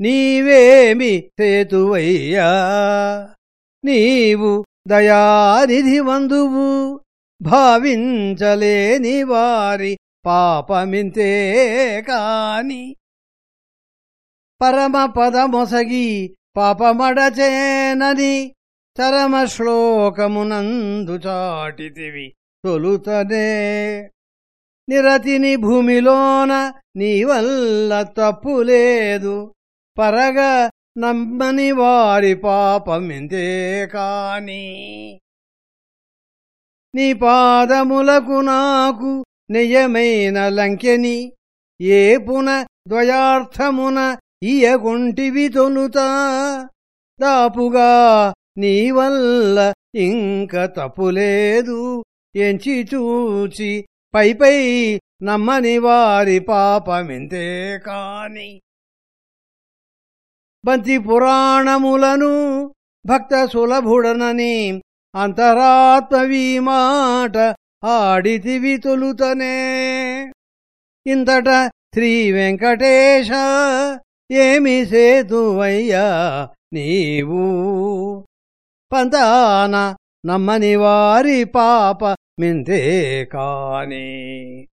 నీవేమి సేతువయ్యా నీవు దయానిధి వందువు భావించలేని వారి పాపమింతే కాని పరమ పదమొసగి పాపమడచేనని చరమ శ్లోకమునందు చాటితివి తొలుతనే. నిరతిని భూమిలోన నీ వల్ల తప్పు లేదు పరగా నమ్మని వారి పాపమింతే కాని నీ పాదములకు నాకు నియమైన లంకెని ఏ పున ద్వయార్థమున ఇయగొంటివి తొలుతా. దాపుగా నీ వల్ల ఇంక తప్పులేదు ఎంచి చూచి పై పై నమ్మని వారి పాపమింతే కాని బంతి పురాణములను భక్త సులభుడనని అంతరాత్మవీ మాట ఆడితివి తొలుతనే. ఇంతట శ్రీ వెంకటేశ ఏమి సేతువయ్యా నీవు? పంతాన నమ్మని వారి పాప మింతే కాని.